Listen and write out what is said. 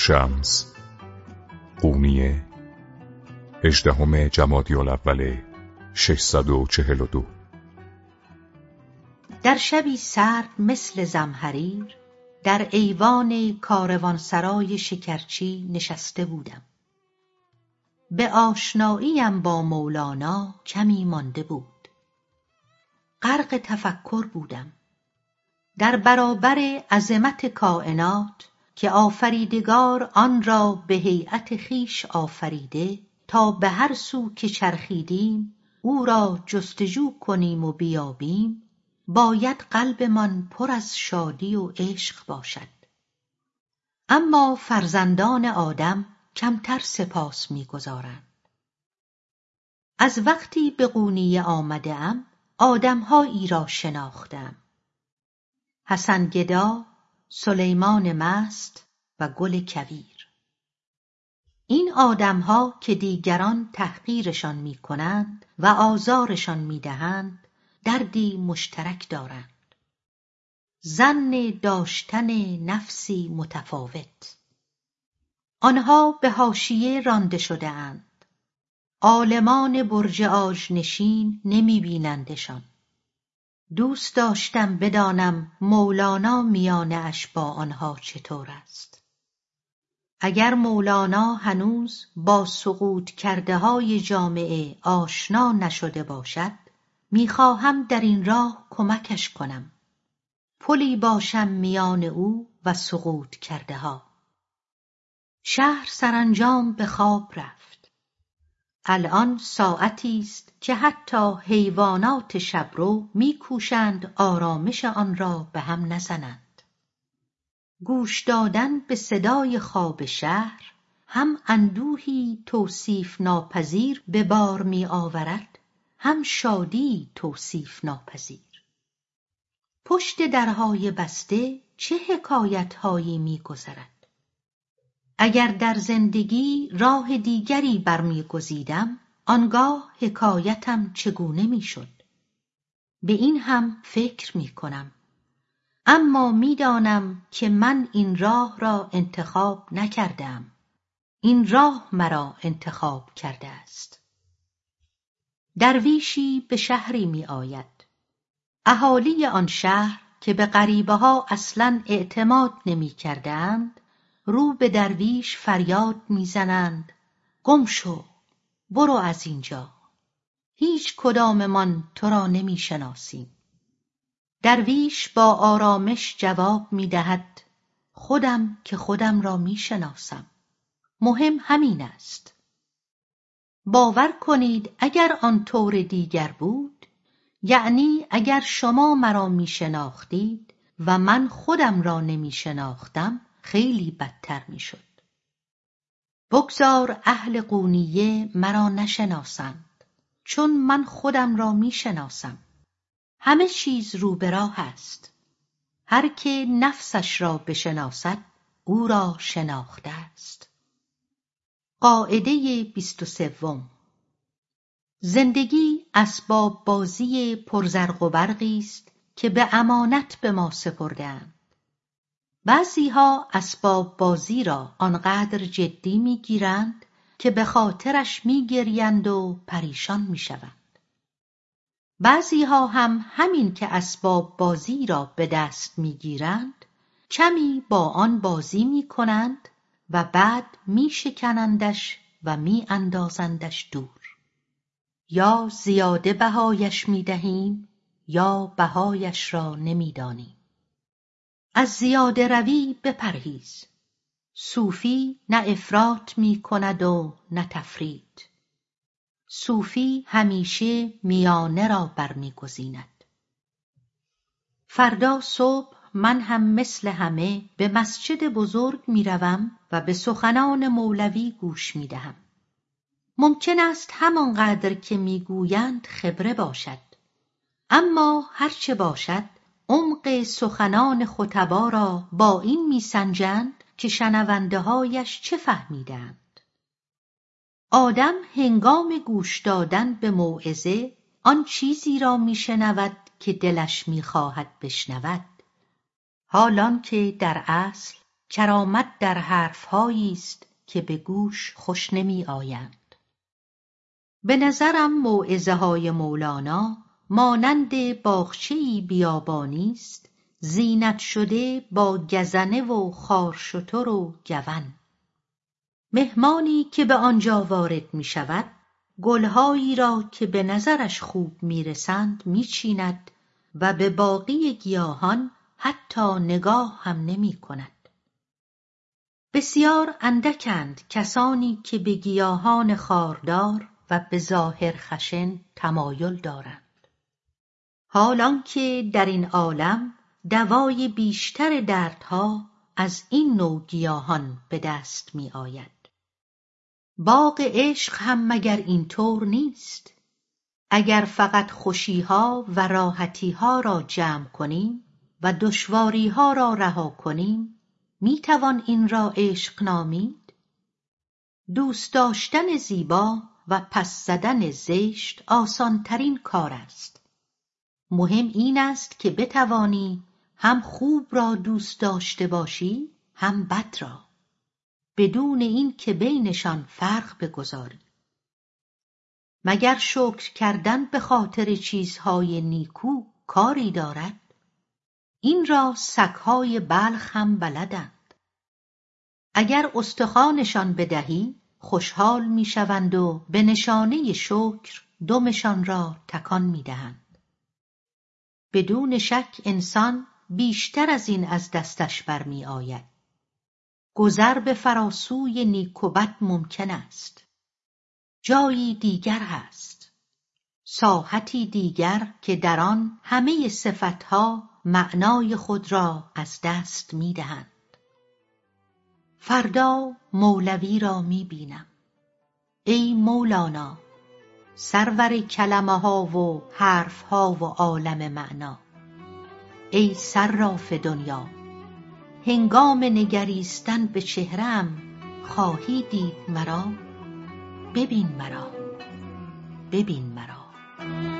شمس. قونیه هجدهم جمادی الاول 642 در شبی سرد مثل زمهریر در ایوان کاروانسرای شکرچی نشسته بودم. به آشناییم با مولانا کمی مانده بود. غرق تفکر بودم. در برابر عظمت کائنات که آفریدگار آن را به هیئت خویش آفریده تا به هر سو که چرخیدیم او را جستجو کنیم و بیابیم باید قلبمان پر از شادی و عشق باشد. اما فرزندان آدم کمتر سپاس می‌گذارند. از وقتی به قونیه آمده ام آدمهایی را شناختم. حسن گدا سلیمان مست و گل کویر. این آدمها که دیگران تحقیرشان می‌کنند و آزارشان می‌دهند دردی مشترک دارند. ظن داشتن نفسی متفاوت. آنها به حاشیه رانده شدهاند عالمان برج آجنشین نمیبینندشان. دوست داشتم بدانم مولانا میانه اش با آنها چطور است. اگر مولانا هنوز با سقوط کرده های جامعه آشنا نشده باشد می‌خواهم در این راه کمکش کنم. پلی باشم میان او و سقوط کرده ها شهر سرانجام به خواب رفت. الان ساعتی است که حتی حیوانات شبرو میکوشند آرامش آن را به هم نزنند. گوش دادن به صدای خواب شهر هم اندوهی توصیف ناپذیر به بار میآورد هم شادی توصیف ناپذیر. پشت درهای بسته چه حکایتهایی میگذرد اگر در زندگی راه دیگری برمیگزیدم آنگاه حکایتم چگونه می‌شد؟ به این هم فکر می‌کنم. اما می‌دانم که من این راه را انتخاب نکردهام. این راه مرا انتخاب کرده است. درویشی به شهری میآید. اهالی آن شهر که به غریبهها اصلا اعتماد نمی‌کردند رو به درویش فریاد می‌زنند. گم شو برو از اینجا. هیچ کداممان تو را نمی‌شناسیم. درویش با آرامش جواب می‌دهد خودم که خودم را می‌شناسم. مهم همین است. باور کنید اگر آن طور دیگر بود یعنی اگر شما مرا میشناختید و من خودم را نمیشناختم خیلی بدتر می‌شد. بگذار اهل قونیه مرا نشناسند چون من خودم را می‌شناسم. همه چیز رو به راه است. هر که نفسش را بشناسد او را شناخته است. قاعده بیست و سوم. زندگی اسباب بازی پرزرق و برقی است که به امانت به ما سپردهاند بعضیها اسباب بازی را آنقدر جدی می‌گیرند که به خاطرش میگریند و پریشان می‌شوند. بعضیها هم همین که اسباب بازی را به دست می‌گیرند کمی با آن بازی می‌کنند و بعد میشکنندش و میاندازندش دور. یا زیاده بهایش می‌دهیم یا بهایش را نمی‌دانیم. از زیاده روی بپرهیز. صوفی نه افراط می‌کند و نه تفریط صوفی همیشه میانه را برمیگزیند. فردا صبح من هم مثل همه به مسجد بزرگ می‌روم و به سخنان مولوی گوش می‌دهم. ممکن است همانقدر که می‌گویند خبره باشد. اما هرچه باشد عمق سخنان خطبا را با این میسنجند که شنوندههایش چه فهمیدند. آدم هنگام گوش دادن به موعظه آن چیزی را میشنود که دلش می‌خواهد بشنود. حال آنکه در اصل کرامت در حرفهایی است که به گوش خوش نمی آیند به نظرم موعظه های مولانا مانند باغچهای بیابانی است زینت شده با گزنه و خارشتر و گون مهمانی که به آنجا وارد می شود گلهایی را که به نظرش خوب می رسند می چیند و به باقی گیاهان حتی نگاه هم نمی کند. بسیار اندکند کسانی که به گیاهان خاردار و به ظاهر خشن تمایل دارند. حالان که در این عالم دوای بیشتر دردها از این نوع گیاهان به دست می آید. باغ عشق هم مگر اینطور نیست؟ اگر فقط خوشیها و راحتیها را جمع کنیم و دشواریها را رها کنیم می‌توان این را عشق نامید؟ دوست داشتن زیبا و پس زدن زشت آسانترین کار است. مهم این است که بتوانی هم خوب را دوست داشته باشی هم بد را. بدون این که بینشان فرق بگذاری مگر شکر کردن به خاطر چیزهای نیکو کاری دارد؟ این را سگهای بلخ هم بلدند. اگر استخوانشان بدهی خوشحال می‌شوند و به نشانه شکر دمشان را تکان می‌دهند. بدون شک انسان بیشتر از این از دستش برمیآید. گذر به فراسوی نیک و بد ممکن است. جایی دیگر هست. ساحتی دیگر که در آن همه صفتها معنای خود را از دست می‌دهند. فردا مولوی را می‌بینم. ای مولانا سرور کلمه ها و حرف ها و عالم معنا. ای صراف دنیا هنگام نگریستن به چهرم خواهی دید مرا؟ ببین مرا ببین مرا.